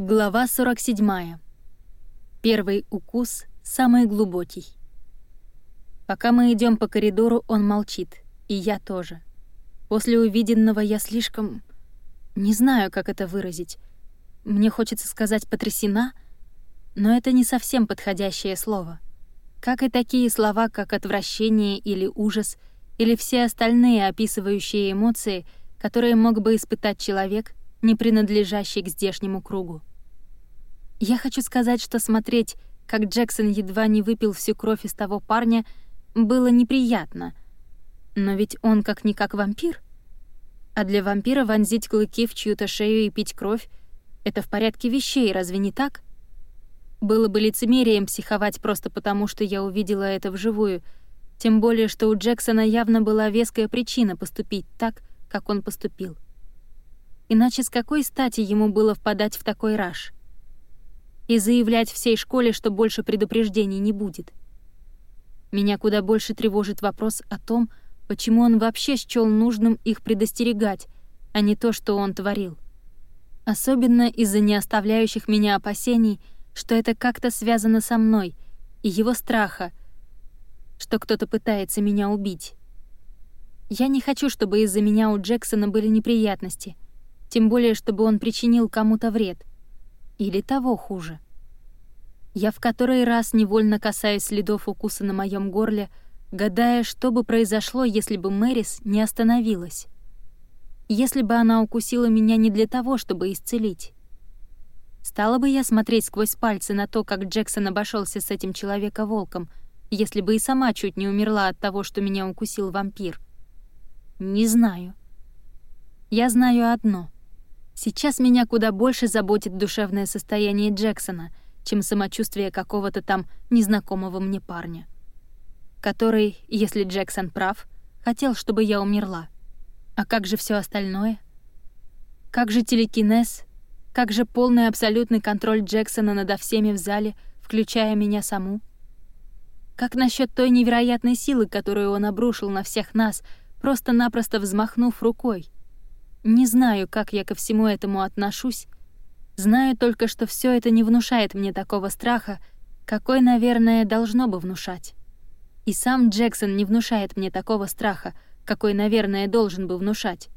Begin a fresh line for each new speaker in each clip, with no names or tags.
Глава 47. Первый укус самый глубокий. Пока мы идем по коридору, он молчит, и я тоже. После увиденного я слишком... Не знаю, как это выразить. Мне хочется сказать «потрясена», но это не совсем подходящее слово. Как и такие слова, как отвращение или ужас, или все остальные описывающие эмоции, которые мог бы испытать человек, не принадлежащий к здешнему кругу. Я хочу сказать, что смотреть, как Джексон едва не выпил всю кровь из того парня, было неприятно. Но ведь он как-никак вампир. А для вампира вонзить клыки в чью-то шею и пить кровь — это в порядке вещей, разве не так? Было бы лицемерием психовать просто потому, что я увидела это вживую, тем более, что у Джексона явно была веская причина поступить так, как он поступил. Иначе с какой стати ему было впадать в такой раж? и заявлять всей школе, что больше предупреждений не будет. Меня куда больше тревожит вопрос о том, почему он вообще счёл нужным их предостерегать, а не то, что он творил. Особенно из-за не оставляющих меня опасений, что это как-то связано со мной, и его страха, что кто-то пытается меня убить. Я не хочу, чтобы из-за меня у Джексона были неприятности, тем более, чтобы он причинил кому-то вред. Или того хуже. Я в который раз невольно касаюсь следов укуса на моем горле, гадая, что бы произошло, если бы Мэрис не остановилась. Если бы она укусила меня не для того, чтобы исцелить. Стала бы я смотреть сквозь пальцы на то, как Джексон обошелся с этим человека-волком, если бы и сама чуть не умерла от того, что меня укусил вампир? Не знаю. Я знаю одно — Сейчас меня куда больше заботит душевное состояние Джексона, чем самочувствие какого-то там незнакомого мне парня. Который, если Джексон прав, хотел, чтобы я умерла. А как же все остальное? Как же телекинез? Как же полный абсолютный контроль Джексона над всеми в зале, включая меня саму? Как насчет той невероятной силы, которую он обрушил на всех нас, просто-напросто взмахнув рукой? Не знаю, как я ко всему этому отношусь. Знаю только, что все это не внушает мне такого страха, какой, наверное, должно бы внушать. И сам Джексон не внушает мне такого страха, какой, наверное, должен бы внушать.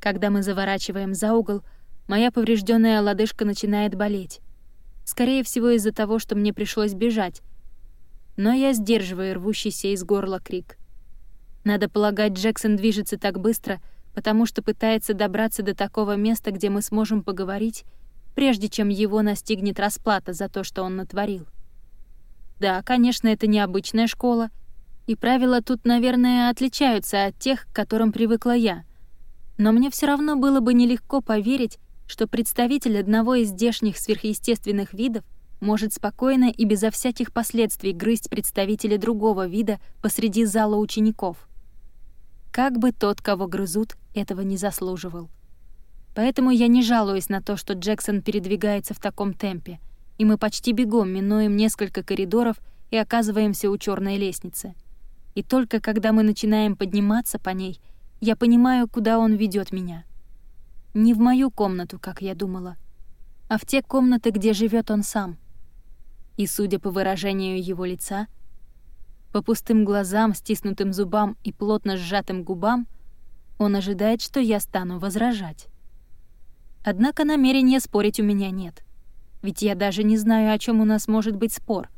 Когда мы заворачиваем за угол, моя поврежденная лодыжка начинает болеть. Скорее всего, из-за того, что мне пришлось бежать. Но я сдерживаю рвущийся из горла крик. Надо полагать, Джексон движется так быстро — потому что пытается добраться до такого места, где мы сможем поговорить, прежде чем его настигнет расплата за то, что он натворил. Да, конечно, это необычная школа, и правила тут, наверное, отличаются от тех, к которым привыкла я. Но мне все равно было бы нелегко поверить, что представитель одного из здешних сверхъестественных видов может спокойно и безо всяких последствий грызть представителя другого вида посреди зала учеников. Как бы тот, кого грызут, этого не заслуживал. Поэтому я не жалуюсь на то, что Джексон передвигается в таком темпе, и мы почти бегом минуем несколько коридоров и оказываемся у черной лестницы. И только когда мы начинаем подниматься по ней, я понимаю, куда он ведет меня. Не в мою комнату, как я думала, а в те комнаты, где живет он сам. И, судя по выражению его лица, по пустым глазам, стиснутым зубам и плотно сжатым губам, он ожидает, что я стану возражать. Однако намерения спорить у меня нет. Ведь я даже не знаю, о чем у нас может быть спор.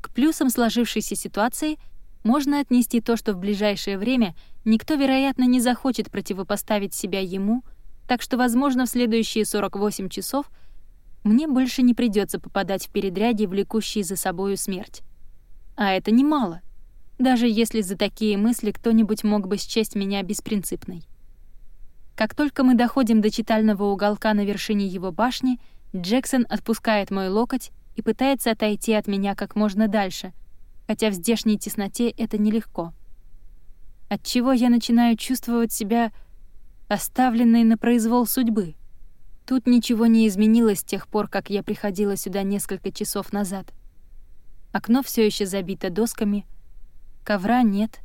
К плюсам сложившейся ситуации можно отнести то, что в ближайшее время никто, вероятно, не захочет противопоставить себя ему, так что, возможно, в следующие 48 часов мне больше не придется попадать в передряги, влекущие за собою смерть. А это немало, даже если за такие мысли кто-нибудь мог бы счесть меня беспринципной. Как только мы доходим до читального уголка на вершине его башни, Джексон отпускает мой локоть и пытается отойти от меня как можно дальше, хотя в здешней тесноте это нелегко. Отчего я начинаю чувствовать себя оставленной на произвол судьбы. Тут ничего не изменилось с тех пор, как я приходила сюда несколько часов назад. Окно все еще забито досками, ковра нет,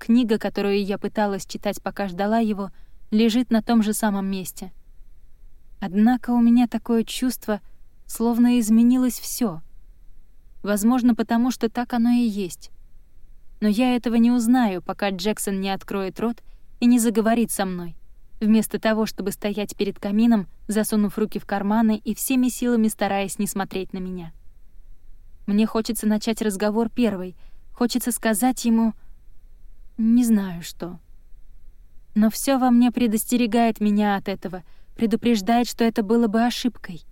книга, которую я пыталась читать, пока ждала его, лежит на том же самом месте. Однако у меня такое чувство, словно изменилось все. Возможно, потому что так оно и есть. Но я этого не узнаю, пока Джексон не откроет рот и не заговорит со мной, вместо того, чтобы стоять перед камином, засунув руки в карманы и всеми силами стараясь не смотреть на меня. Мне хочется начать разговор первой, хочется сказать ему... Не знаю что. Но все во мне предостерегает меня от этого, предупреждает, что это было бы ошибкой.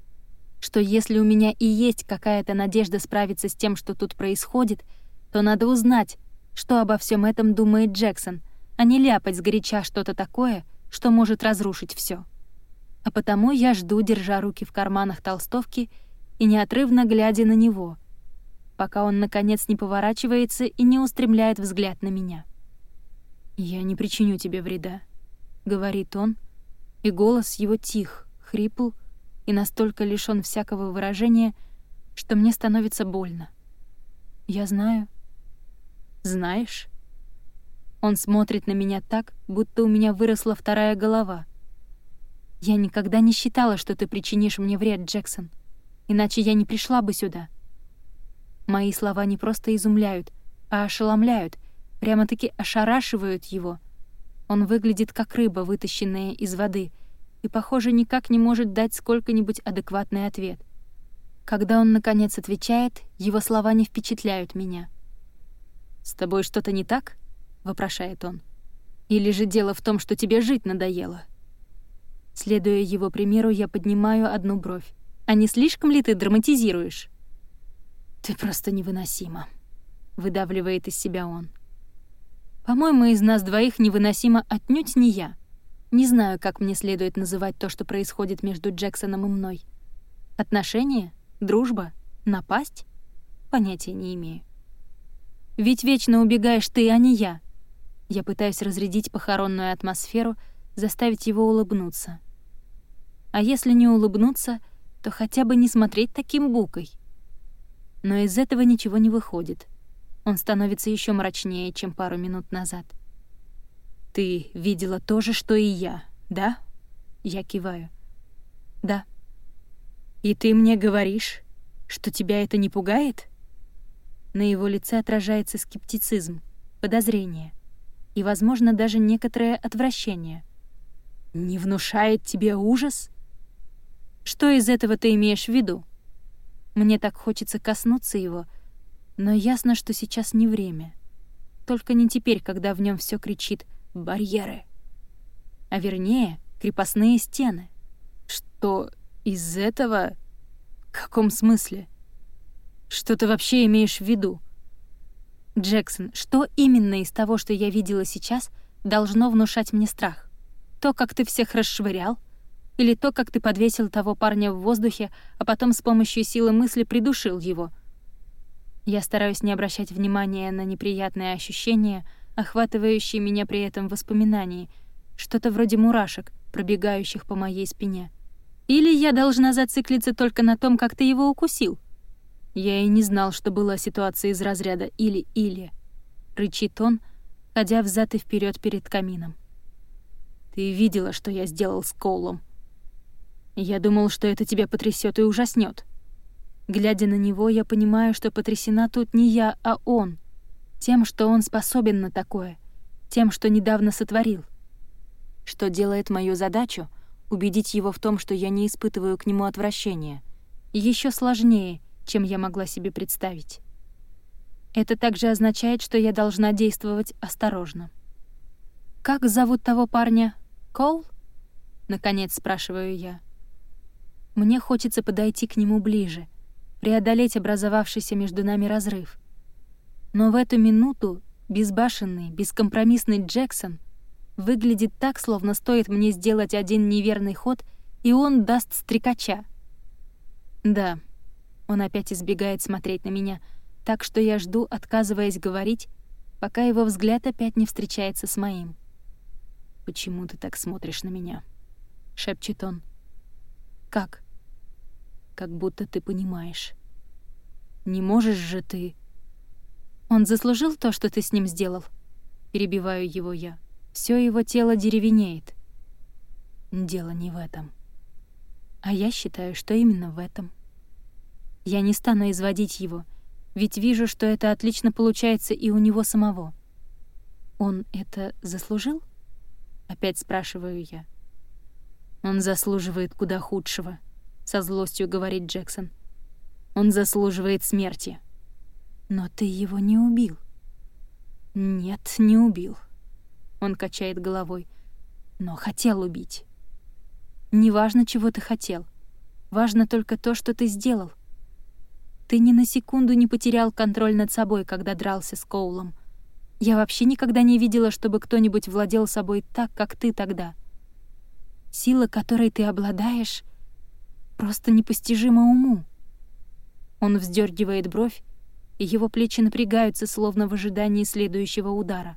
Что если у меня и есть какая-то надежда справиться с тем, что тут происходит, то надо узнать, что обо всем этом думает Джексон, а не ляпать сгоряча что-то такое, что может разрушить все. А потому я жду, держа руки в карманах толстовки и неотрывно глядя на него — пока он, наконец, не поворачивается и не устремляет взгляд на меня. «Я не причиню тебе вреда», — говорит он, и голос его тих, хрипл и настолько лишён всякого выражения, что мне становится больно. «Я знаю». «Знаешь?» Он смотрит на меня так, будто у меня выросла вторая голова. «Я никогда не считала, что ты причинишь мне вред, Джексон, иначе я не пришла бы сюда». Мои слова не просто изумляют, а ошеломляют, прямо-таки ошарашивают его. Он выглядит как рыба, вытащенная из воды, и, похоже, никак не может дать сколько-нибудь адекватный ответ. Когда он, наконец, отвечает, его слова не впечатляют меня. «С тобой что-то не так?» — вопрошает он. «Или же дело в том, что тебе жить надоело?» Следуя его примеру, я поднимаю одну бровь. «А не слишком ли ты драматизируешь?» «Ты просто невыносима», — выдавливает из себя он. «По-моему, из нас двоих невыносимо отнюдь не я. Не знаю, как мне следует называть то, что происходит между Джексоном и мной. Отношения? Дружба? Напасть? Понятия не имею. Ведь вечно убегаешь ты, а не я. Я пытаюсь разрядить похоронную атмосферу, заставить его улыбнуться. А если не улыбнуться, то хотя бы не смотреть таким букой — но из этого ничего не выходит. Он становится еще мрачнее, чем пару минут назад. «Ты видела то же, что и я, да?» Я киваю. «Да». «И ты мне говоришь, что тебя это не пугает?» На его лице отражается скептицизм, подозрение и, возможно, даже некоторое отвращение. «Не внушает тебе ужас?» «Что из этого ты имеешь в виду?» Мне так хочется коснуться его, но ясно, что сейчас не время. Только не теперь, когда в нем все кричит «барьеры». А вернее, крепостные стены. Что из этого... В каком смысле? Что ты вообще имеешь в виду? Джексон, что именно из того, что я видела сейчас, должно внушать мне страх? То, как ты всех расшвырял — или то, как ты подвесил того парня в воздухе, а потом с помощью силы мысли придушил его. Я стараюсь не обращать внимания на неприятные ощущения, охватывающие меня при этом воспоминании, что-то вроде мурашек, пробегающих по моей спине. Или я должна зациклиться только на том, как ты его укусил? Я и не знал, что была ситуация из разряда «или-или», — рычит он, ходя взад и вперед перед камином. «Ты видела, что я сделал с Коулом?» Я думал, что это тебя потрясет и ужаснет. Глядя на него, я понимаю, что потрясена тут не я, а он. Тем, что он способен на такое. Тем, что недавно сотворил. Что делает мою задачу — убедить его в том, что я не испытываю к нему отвращения. Еще сложнее, чем я могла себе представить. Это также означает, что я должна действовать осторожно. «Как зовут того парня? Кол?» — наконец спрашиваю я. Мне хочется подойти к нему ближе, преодолеть образовавшийся между нами разрыв. Но в эту минуту безбашенный, бескомпромиссный Джексон выглядит так, словно стоит мне сделать один неверный ход, и он даст стрекача. Да, он опять избегает смотреть на меня, так что я жду, отказываясь говорить, пока его взгляд опять не встречается с моим. «Почему ты так смотришь на меня?» — шепчет он. «Как?» «Как будто ты понимаешь. Не можешь же ты...» «Он заслужил то, что ты с ним сделал?» Перебиваю его я. Все его тело деревенеет. Дело не в этом. А я считаю, что именно в этом. Я не стану изводить его, ведь вижу, что это отлично получается и у него самого. Он это заслужил? Опять спрашиваю я. Он заслуживает куда худшего, со злостью говорит Джексон. Он заслуживает смерти. Но ты его не убил. Нет, не убил. Он качает головой. Но хотел убить. Неважно, чего ты хотел. Важно только то, что ты сделал. Ты ни на секунду не потерял контроль над собой, когда дрался с Коулом. Я вообще никогда не видела, чтобы кто-нибудь владел собой так, как ты тогда. Сила, которой ты обладаешь, просто непостижима уму. Он вздергивает бровь, и его плечи напрягаются, словно в ожидании следующего удара.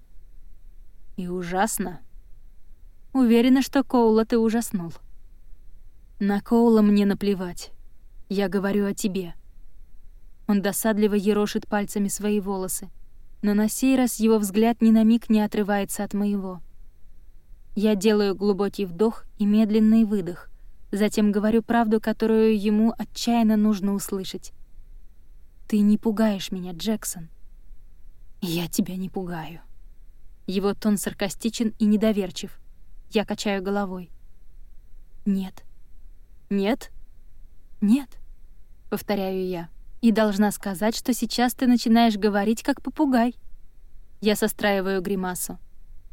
И ужасно. Уверена, что Коула ты ужаснул. На Коула мне наплевать. Я говорю о тебе. Он досадливо ерошит пальцами свои волосы, но на сей раз его взгляд ни на миг не отрывается от моего. Я делаю глубокий вдох и медленный выдох, затем говорю правду, которую ему отчаянно нужно услышать. Ты не пугаешь меня, Джексон. Я тебя не пугаю. Его тон саркастичен и недоверчив. Я качаю головой. Нет. Нет? Нет. Повторяю я. И должна сказать, что сейчас ты начинаешь говорить как попугай. Я состраиваю гримасу.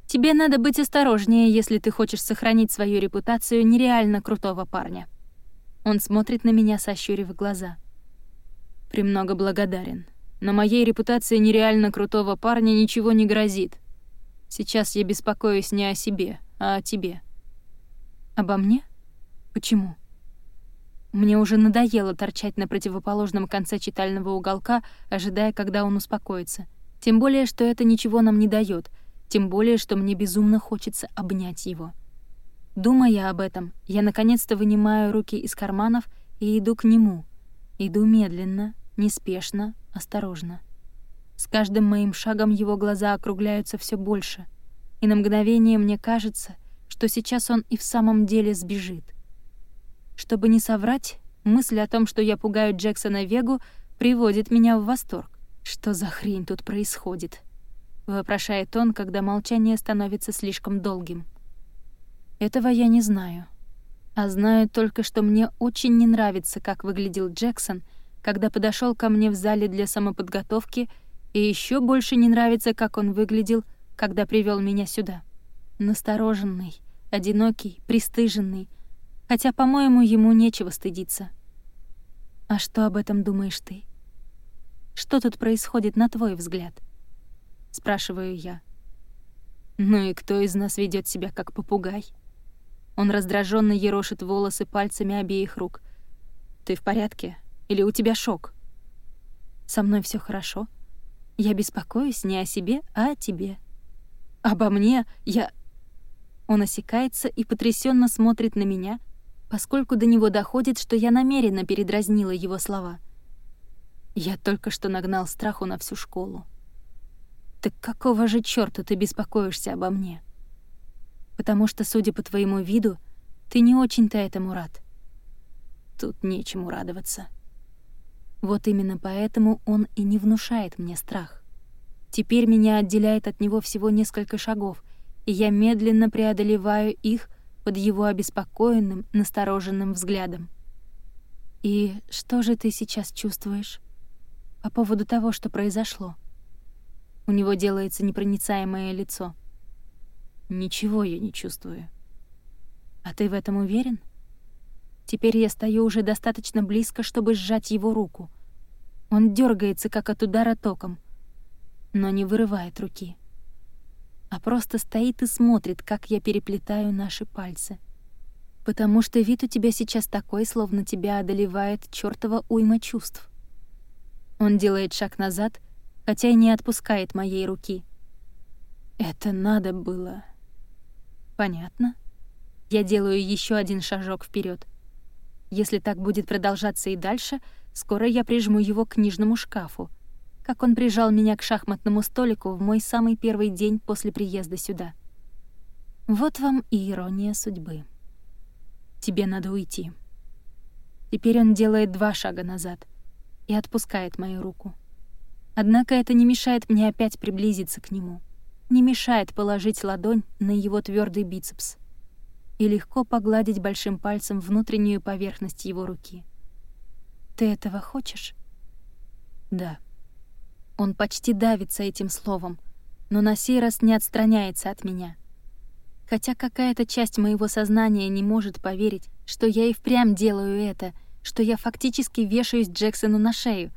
Тебе надо быть осторожнее, если ты хочешь сохранить свою репутацию нереально крутого парня. Он смотрит на меня, сощурив глаза. «Премного благодарен. Но моей репутации нереально крутого парня ничего не грозит. Сейчас я беспокоюсь не о себе, а о тебе». «Обо мне? Почему?» Мне уже надоело торчать на противоположном конце читального уголка, ожидая, когда он успокоится. Тем более, что это ничего нам не дает, тем более, что мне безумно хочется обнять его. Думая об этом, я наконец-то вынимаю руки из карманов и иду к нему. Иду медленно, неспешно, осторожно. С каждым моим шагом его глаза округляются все больше, и на мгновение мне кажется, что сейчас он и в самом деле сбежит. Чтобы не соврать, мысль о том, что я пугаю Джексона Вегу, приводит меня в восторг. «Что за хрень тут происходит?» — вопрошает он, когда молчание становится слишком долгим. Этого я не знаю. А знаю только, что мне очень не нравится, как выглядел Джексон — когда подошел ко мне в зале для самоподготовки, и еще больше не нравится, как он выглядел, когда привел меня сюда. Настороженный, одинокий, пристыженный, хотя, по-моему, ему нечего стыдиться. А что об этом думаешь ты? Что тут происходит, на твой взгляд? Спрашиваю я. Ну и кто из нас ведет себя как попугай? Он раздраженно ерошит волосы пальцами обеих рук. Ты в порядке? Или у тебя шок? Со мной все хорошо. Я беспокоюсь не о себе, а о тебе. Обо мне я... Он осекается и потрясенно смотрит на меня, поскольку до него доходит, что я намеренно передразнила его слова. Я только что нагнал страху на всю школу. Так какого же чёрта ты беспокоишься обо мне? Потому что, судя по твоему виду, ты не очень-то этому рад. Тут нечему радоваться. Вот именно поэтому он и не внушает мне страх. Теперь меня отделяет от него всего несколько шагов, и я медленно преодолеваю их под его обеспокоенным, настороженным взглядом. «И что же ты сейчас чувствуешь по поводу того, что произошло?» У него делается непроницаемое лицо. «Ничего я не чувствую». «А ты в этом уверен?» Теперь я стою уже достаточно близко, чтобы сжать его руку. Он дергается, как от удара током, но не вырывает руки, а просто стоит и смотрит, как я переплетаю наши пальцы. Потому что вид у тебя сейчас такой, словно тебя одолевает чёртова уйма чувств. Он делает шаг назад, хотя и не отпускает моей руки. Это надо было. Понятно. Я делаю еще один шажок вперед. Если так будет продолжаться и дальше, скоро я прижму его к книжному шкафу, как он прижал меня к шахматному столику в мой самый первый день после приезда сюда. Вот вам и ирония судьбы. Тебе надо уйти. Теперь он делает два шага назад и отпускает мою руку. Однако это не мешает мне опять приблизиться к нему, не мешает положить ладонь на его твердый бицепс и легко погладить большим пальцем внутреннюю поверхность его руки. «Ты этого хочешь?» «Да». Он почти давится этим словом, но на сей раз не отстраняется от меня. Хотя какая-то часть моего сознания не может поверить, что я и впрямь делаю это, что я фактически вешаюсь Джексону на шею.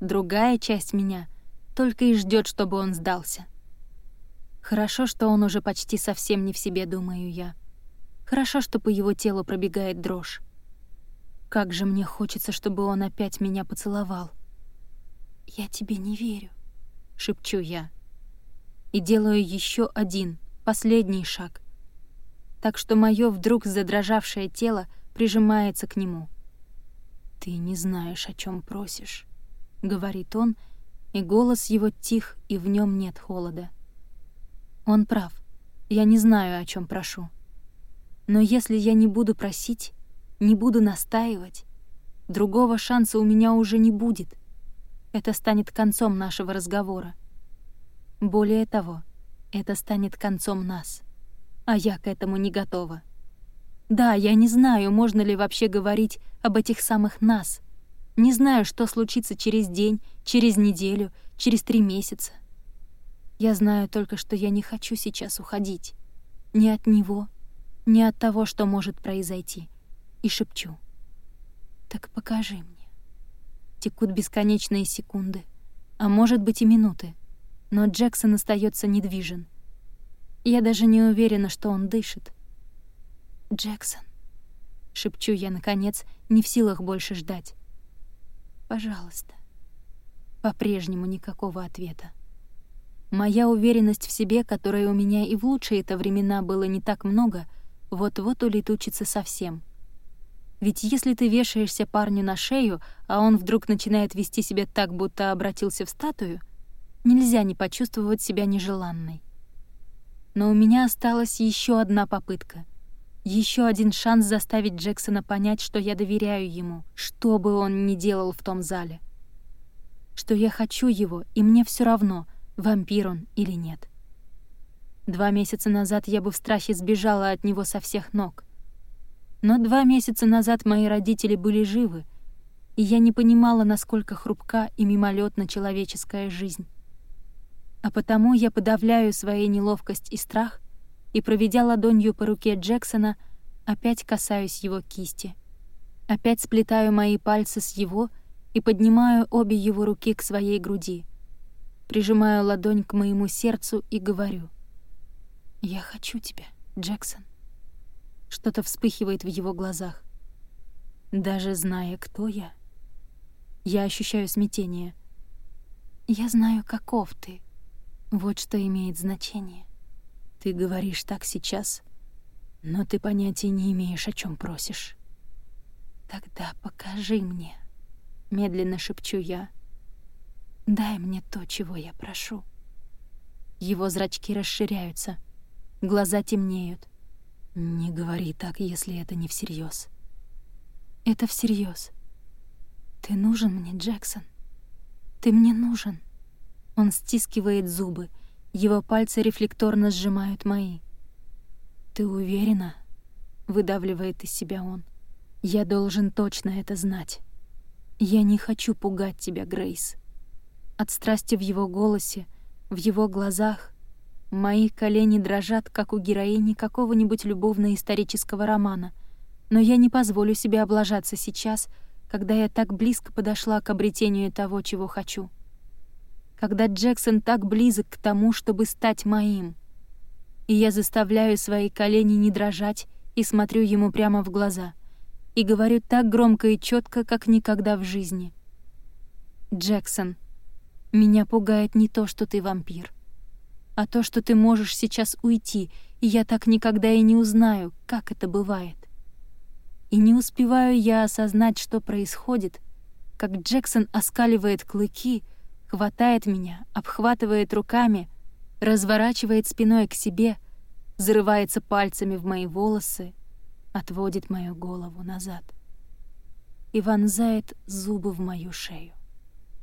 Другая часть меня только и ждет, чтобы он сдался. Хорошо, что он уже почти совсем не в себе, думаю я. Хорошо, что по его телу пробегает дрожь. Как же мне хочется, чтобы он опять меня поцеловал. «Я тебе не верю», — шепчу я. И делаю еще один, последний шаг. Так что мое вдруг задрожавшее тело прижимается к нему. «Ты не знаешь, о чем просишь», — говорит он, и голос его тих, и в нем нет холода. Он прав. Я не знаю, о чем прошу. Но если я не буду просить, не буду настаивать, другого шанса у меня уже не будет. Это станет концом нашего разговора. Более того, это станет концом нас. А я к этому не готова. Да, я не знаю, можно ли вообще говорить об этих самых «нас». Не знаю, что случится через день, через неделю, через три месяца. Я знаю только, что я не хочу сейчас уходить. Ни от него, ни от того, что может произойти. И шепчу. «Так покажи мне». Текут бесконечные секунды, а может быть и минуты, но Джексон остается недвижен. Я даже не уверена, что он дышит. «Джексон», — шепчу я, наконец, не в силах больше ждать. «Пожалуйста». По-прежнему никакого ответа. Моя уверенность в себе, которой у меня и в лучшие-то времена было не так много, вот-вот улетучится совсем. Ведь если ты вешаешься парню на шею, а он вдруг начинает вести себя так, будто обратился в статую, нельзя не почувствовать себя нежеланной. Но у меня осталась еще одна попытка. Еще один шанс заставить Джексона понять, что я доверяю ему, что бы он ни делал в том зале. Что я хочу его, и мне все равно — вампир он или нет. Два месяца назад я бы в страхе сбежала от него со всех ног. Но два месяца назад мои родители были живы, и я не понимала, насколько хрупка и мимолетна человеческая жизнь. А потому я подавляю свою неловкость и страх и, проведя ладонью по руке Джексона, опять касаюсь его кисти. Опять сплетаю мои пальцы с его и поднимаю обе его руки к своей груди — прижимаю ладонь к моему сердцу и говорю. «Я хочу тебя, Джексон». Что-то вспыхивает в его глазах. Даже зная, кто я, я ощущаю смятение. Я знаю, каков ты. Вот что имеет значение. Ты говоришь так сейчас, но ты понятия не имеешь, о чем просишь. Тогда покажи мне, медленно шепчу я. Дай мне то, чего я прошу. Его зрачки расширяются, глаза темнеют. Не говори так, если это не всерьез. Это всерьез. Ты нужен мне, Джексон. Ты мне нужен. Он стискивает зубы, его пальцы рефлекторно сжимают мои. Ты уверена? выдавливает из себя он. Я должен точно это знать. Я не хочу пугать тебя, Грейс. От страсти в его голосе, в его глазах мои колени дрожат, как у героини какого-нибудь любовно-исторического романа. Но я не позволю себе облажаться сейчас, когда я так близко подошла к обретению того, чего хочу. Когда Джексон так близок к тому, чтобы стать моим. И я заставляю свои колени не дрожать и смотрю ему прямо в глаза. И говорю так громко и четко, как никогда в жизни. «Джексон», меня пугает не то, что ты вампир, а то, что ты можешь сейчас уйти, и я так никогда и не узнаю, как это бывает. И не успеваю я осознать, что происходит, как Джексон оскаливает клыки, хватает меня, обхватывает руками, разворачивает спиной к себе, зарывается пальцами в мои волосы, отводит мою голову назад. и вонзает зубы в мою шею.